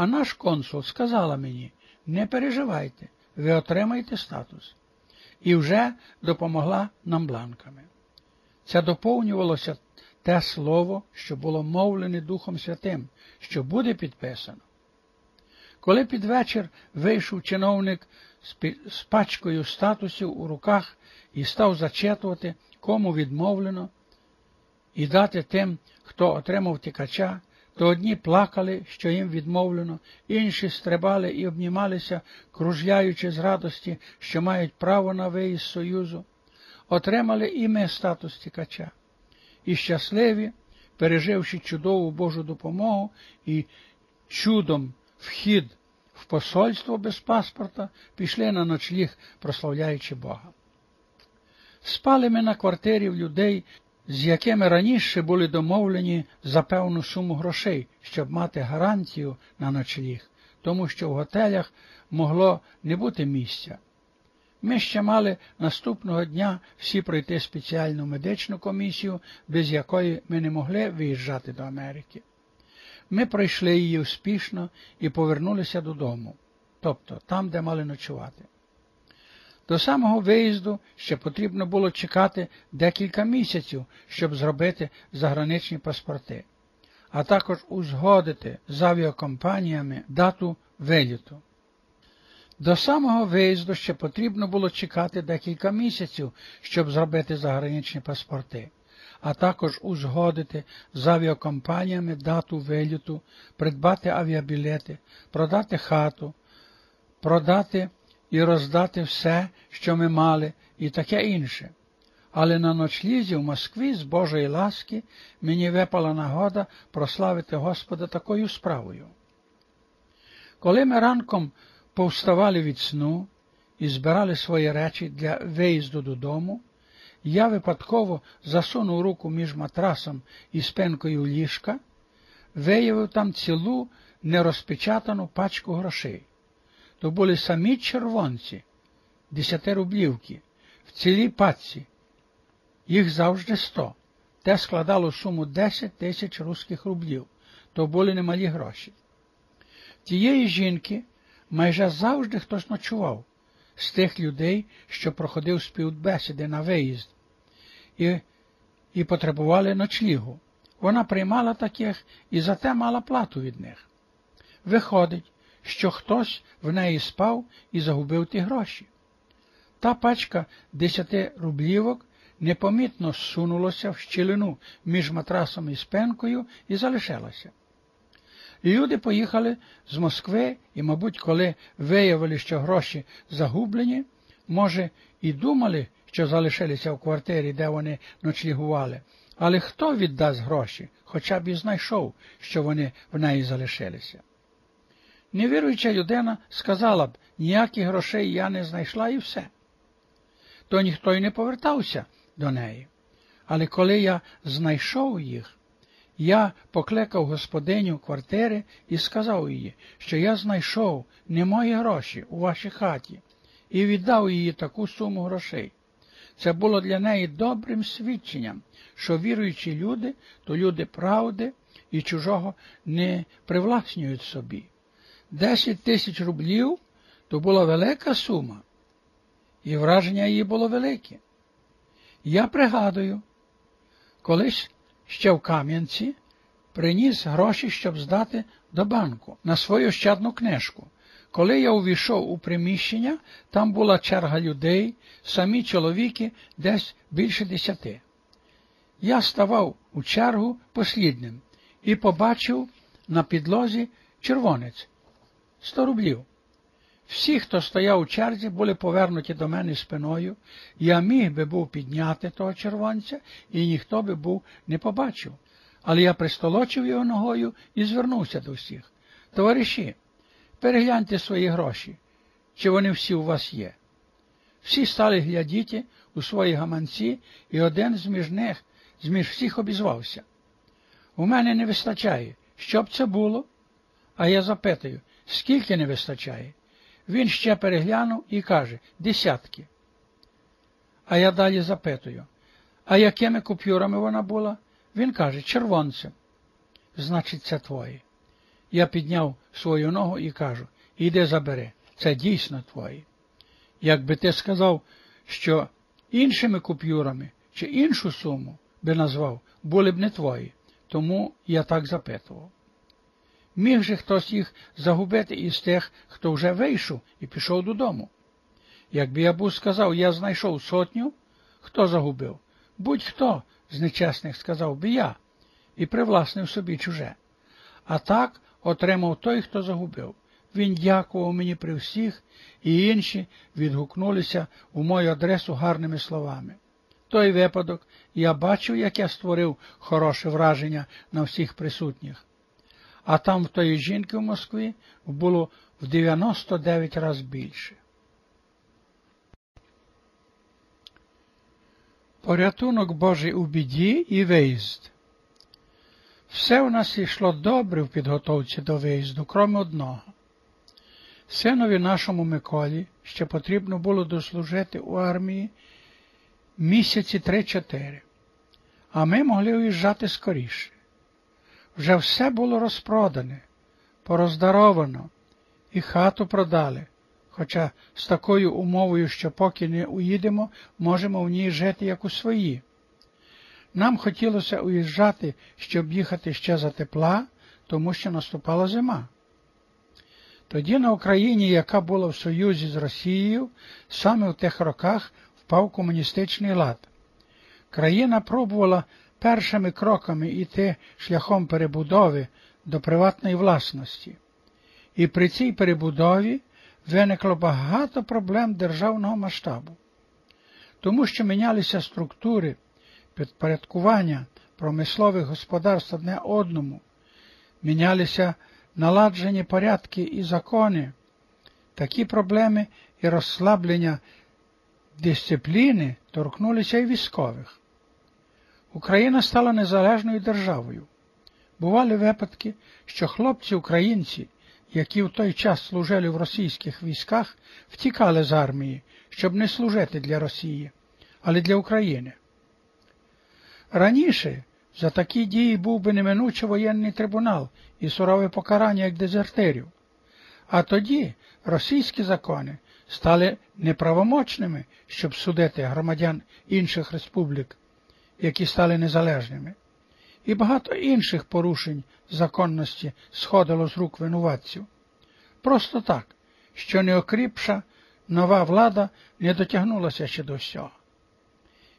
А наш консул сказала мені, не переживайте, ви отримаєте статус. І вже допомогла нам бланками. Це доповнювалося те слово, що було мовлене Духом Святим, що буде підписано. Коли під вечір вийшов чиновник з пачкою статусів у руках і став зачитувати, кому відмовлено, і дати тим, хто отримав тікача, то одні плакали, що їм відмовлено, інші стрибали і обнімалися, кружляючи з радості, що мають право на виїзд Союзу, отримали і ми статус тікача. І щасливі, переживши чудову Божу допомогу і чудом вхід в посольство без паспорта, пішли на ночліг, прославляючи Бога. Спали ми на квартирі в людей, з якими раніше були домовлені за певну суму грошей, щоб мати гарантію на ночліг, тому що в готелях могло не бути місця. Ми ще мали наступного дня всі пройти спеціальну медичну комісію, без якої ми не могли виїжджати до Америки. Ми пройшли її успішно і повернулися додому, тобто там, де мали ночувати. До самого виїзду ще потрібно було чекати декілька місяців, щоб зробити заграничні паспорти, а також узгодити з авіакомпаніями дату виліту. До самого виїзду ще потрібно було чекати декілька місяців, щоб зробити заграничні паспорти, а також узгодити з авіакомпаніями дату виліту, придбати авіабілети, продати хату, продати і роздати все, що ми мали, і таке інше. Але на ночлізі в Москві з Божої ласки мені випала нагода прославити Господа такою справою. Коли ми ранком повставали від сну і збирали свої речі для виїзду додому, я випадково засунув руку між матрасом і спинкою ліжка, виявив там цілу нерозпечатану пачку грошей то були самі червонці, десятирублівки, в цілій пачці. Їх завжди сто. Те складало суму 10 тисяч русських рублів, то були немалі гроші. Тієї жінки майже завжди хтось ночував з тих людей, що проходив співбесіди на виїзд, і, і потребували ночлігу. Вона приймала таких і зате мала плату від них. Виходить, що хтось в неї спав і загубив ті гроші. Та пачка десяти рублівок непомітно зсунулася в щілину між матрасом і спенкою і залишилася. Люди поїхали з Москви і, мабуть, коли виявили, що гроші загублені, може, і думали, що залишилися в квартирі, де вони ночлігували, але хто віддасть гроші, хоча б і знайшов, що вони в неї залишилися. Невіруюча людина сказала б, ніяких грошей я не знайшла і все. То ніхто й не повертався до неї. Але коли я знайшов їх, я покликав господиню квартири і сказав їй, що я знайшов не гроші у вашій хаті, і віддав їй таку суму грошей. Це було для неї добрим свідченням, що віруючі люди то люди правди і чужого не привласнюють собі. 10 тисяч рублів то була велика сума, і враження її було велике. Я пригадую, колись ще в Кам'янці приніс гроші, щоб здати до банку на свою щадну книжку. Коли я увійшов у приміщення, там була черга людей, самі чоловіки десь більше десяти. Я ставав у чергу послідним і побачив на підлозі червонець, 100 рублів. Всі, хто стояв у черзі, були повернуті до мене спиною, я міг би був підняти того червонця, і ніхто би був не побачив. Але я пристолочив його ногою і звернувся до всіх. Товариші, перегляньте свої гроші, чи вони всі у вас є. Всі стали глядіти у свої гаманці, і один з між них, з між всіх обізвався. У мене не вистачає. Що б це було? А я запитую, Скільки не вистачає? Він ще переглянув і каже десятки. А я далі запитую, а якими купюрами вона була? Він каже, червонцем. Значить, це твоє. Я підняв свою ногу і кажу, іди забери, це дійсно твоє. Якби ти сказав, що іншими купюрами чи іншу суму би назвав, були б не твої, тому я так запитував. Міг же хтось їх загубити із тих, хто вже вийшов і пішов додому. Якби я був сказав, я знайшов сотню, хто загубив? Будь-хто з нечесних сказав би я і привласнив собі чуже. А так отримав той, хто загубив. Він дякував мені при всіх, і інші відгукнулися у мою адресу гарними словами. Той випадок я бачив, як я створив хороше враження на всіх присутніх. А там в тої жінки в Москві було в 99 разів більше. Порятунок Божий у біді і виїзд. Все у нас йшло добре в підготовці до виїзду, крім одного. Синові нашому Миколі ще потрібно було дослужити у армії місяці три-чотири, а ми могли уїжджати скоріше. Вже все було розпродане, пороздаровано, і хату продали, хоча з такою умовою, що поки не уїдемо, можемо в ній жити як у свої. Нам хотілося уїжджати, щоб їхати ще за тепла, тому що наступала зима. Тоді на Україні, яка була в Союзі з Росією, саме в тих роках впав комуністичний лад. Країна пробувала першими кроками йти шляхом перебудови до приватної власності. І при цій перебудові виникло багато проблем державного масштабу, тому що мінялися структури підпорядкування промислових господарств одне одному, мінялися наладжені порядки і закони, такі проблеми і розслаблення дисципліни торкнулися і військових. Україна стала незалежною державою. Бували випадки, що хлопці-українці, які в той час служили в російських військах, втікали з армії, щоб не служити для Росії, але для України. Раніше за такі дії був би неминуче воєнний трибунал і сурове покарання як дезертирів. А тоді російські закони стали неправомочними, щоб судити громадян інших республік, які стали незалежними, і багато інших порушень законності сходило з рук винуватців. Просто так, що неокріпша нова влада не дотягнулася ще до всього.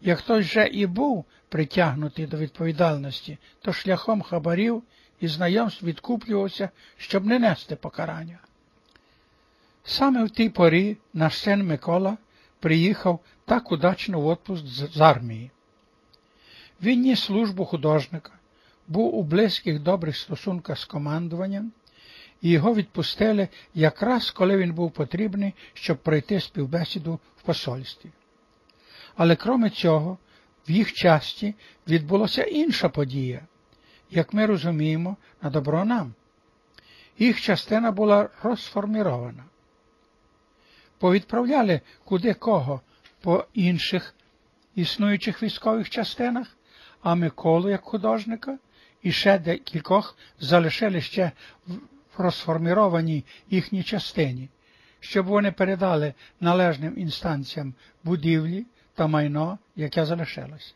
Як хтось вже і був притягнутий до відповідальності, то шляхом хабарів і знайомств відкуплювався, щоб не нести покарання. Саме в тій порі наш син Микола приїхав так удачно в отпуск з армії. Він ніс службу художника, був у близьких добрих стосунках з командуванням, і його відпустили якраз коли він був потрібний, щоб пройти співбесіду в посольстві. Але кроме цього, в їх часті відбулася інша подія, як ми розуміємо, на добро нам. Їх частина була розформірована. Повідправляли куди кого по інших існуючих військових частинах, а Миколу як художника і ще декількох залишили ще в розформірованій їхній частині, щоб вони передали належним інстанціям будівлі та майно, яке залишилося.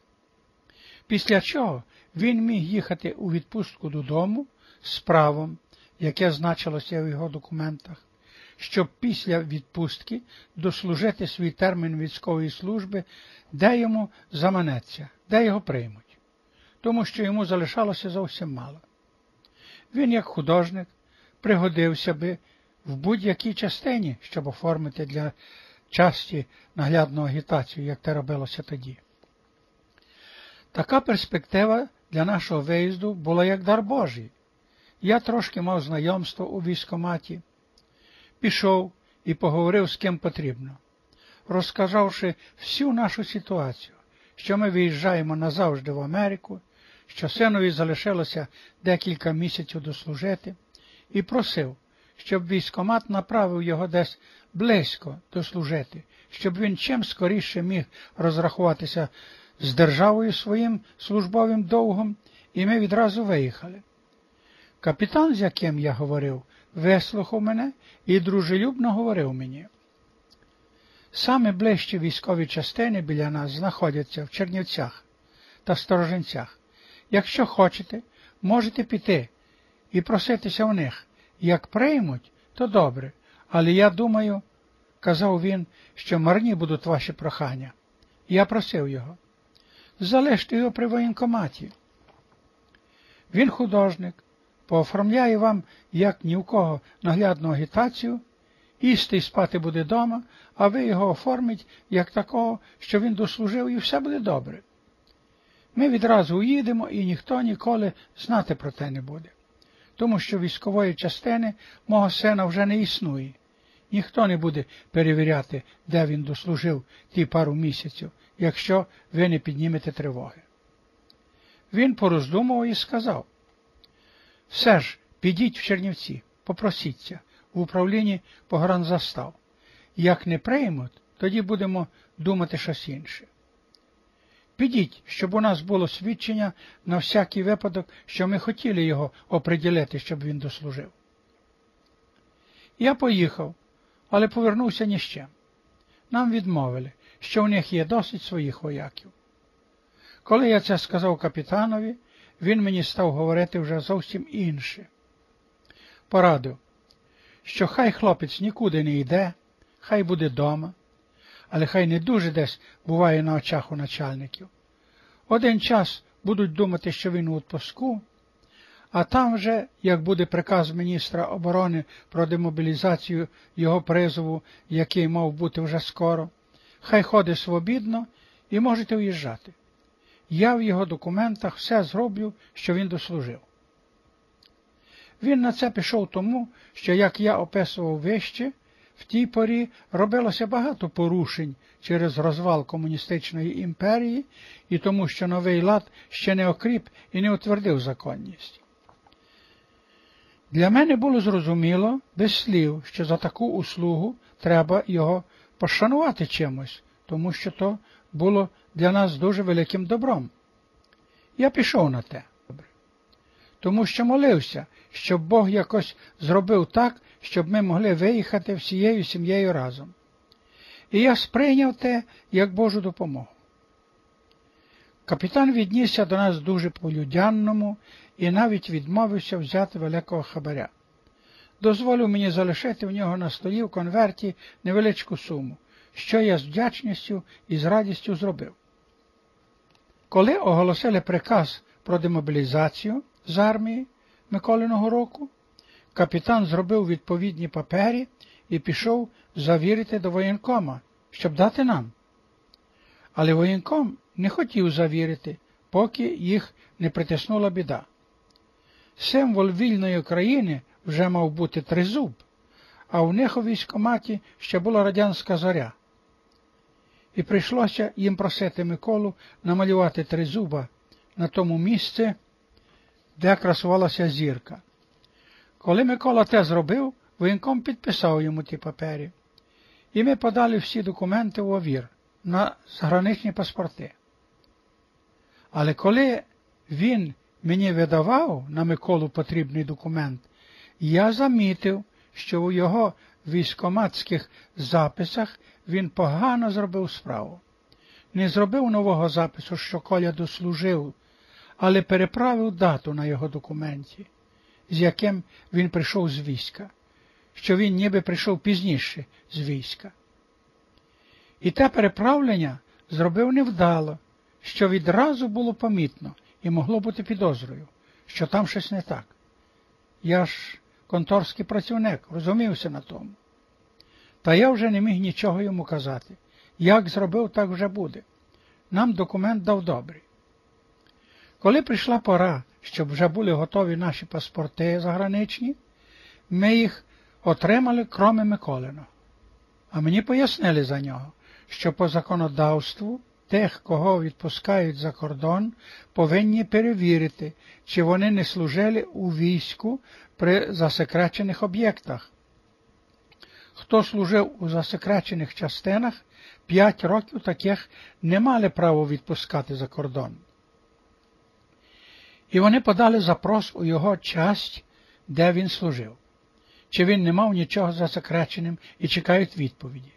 Після чого він міг їхати у відпустку додому з правом, яке значилося в його документах, щоб після відпустки дослужити свій термін військової служби, де йому заманеться, де його приймуть, тому що йому залишалося зовсім мало. Він, як художник, пригодився би в будь-якій частині, щоб оформити для часті наглядну агітацію, як це робилося тоді. Така перспектива для нашого виїзду була як дар Божий. Я трошки мав знайомство у військоматі, пішов і поговорив з ким потрібно, розказавши всю нашу ситуацію, що ми виїжджаємо назавжди в Америку, що синові залишилося декілька місяців дослужити, і просив, щоб військомат направив його десь близько дослужити, щоб він чим скоріше міг розрахуватися з державою своїм службовим довгом, і ми відразу виїхали. Капітан, з яким я говорив, вислухав мене і дружелюбно говорив мені. Саме ближчі військові частини біля нас знаходяться в Чернівцях та Сторожинцях. Якщо хочете, можете піти і проситися в них. Як приймуть, то добре, але я думаю, казав він, що марні будуть ваші прохання. Я просив його. Залиште його при воєнкоматі. Він художник, пооформляє вам, як ні в кого, наглядну агітацію, їсти і спати буде дома, а ви його оформіть як такого, що він дослужив, і все буде добре. Ми відразу уїдемо і ніхто ніколи знати про те не буде, тому що військової частини мого сина вже не існує. Ніхто не буде перевіряти, де він дослужив ті пару місяців, якщо ви не піднімете тривоги. Він пороздумував і сказав все ж, підіть в Чернівці, попросіться в управлінні погранзастав. Як не приймуть, тоді будемо думати щось інше. Підіть, щоб у нас було свідчення на всякий випадок, що ми хотіли його оприділити, щоб він дослужив. Я поїхав, але повернувся ні з чим. Нам відмовили, що в них є досить своїх вояків. Коли я це сказав капітанові, він мені став говорити вже зовсім інше. Порадив, що хай хлопець нікуди не йде, хай буде дома, але хай не дуже десь буває на очах у начальників. Один час будуть думати, що він у відпуску, а там вже, як буде приказ міністра оборони про демобілізацію його призову, який мав бути вже скоро, хай ходить свобідно і можете в'їжджати. Я в його документах все зроблю, що він дослужив. Він на це пішов тому, що, як я описував вище, в тій порі робилося багато порушень через розвал комуністичної імперії і тому, що новий лад ще не окріп і не утвердив законність. Для мене було зрозуміло без слів, що за таку услугу треба його пошанувати чимось, тому що то було для нас дуже великим добром. Я пішов на те, тому що молився, щоб Бог якось зробив так, щоб ми могли виїхати всією сім'єю разом. І я сприйняв те як Божу допомогу. Капітан віднісся до нас дуже по-людянному і навіть відмовився взяти великого хабаря. Дозволив мені залишити в нього на столі в конверті невеличку суму, що я з вдячністю і з радістю зробив. Коли оголосили приказ про демобілізацію з армії Миколиного року, капітан зробив відповідні папері і пішов завірити до воєнкома, щоб дати нам. Але воєнком не хотів завірити, поки їх не притиснула біда. Символ вільної країни вже мав бути тризуб, а в них у військоматі ще була радянська зоря. І прийшлося їм просити Миколу намалювати тризуба на тому місці, де красувалася зірка. Коли Микола те зробив, воєнком підписав йому ті папері, і ми подали всі документи в овір на заграничні паспорти. Але коли він мені видавав на Миколу потрібний документ, я замітив, що у його військоматських записах він погано зробив справу. Не зробив нового запису, що Коля дослужив, але переправив дату на його документі, з яким він прийшов з війська, що він ніби прийшов пізніше з війська. І те переправлення зробив невдало, що відразу було помітно і могло бути підозрою, що там щось не так. Я ж конторський працівник, розумівся на тому. Та я вже не міг нічого йому казати. Як зробив, так вже буде. Нам документ дав добрий. Коли прийшла пора, щоб вже були готові наші паспорти заграничні, ми їх отримали кроме Миколина. А мені пояснили за нього, що по законодавству тих, кого відпускають за кордон, повинні перевірити, чи вони не служили у війську при засекречених об'єктах. Хто служив у засекречених частинах, п'ять років таких не мали права відпускати за кордон. І вони подали запрос у його часть, де він служив. чи він не мав нічого засекреченим і чекають відповіді.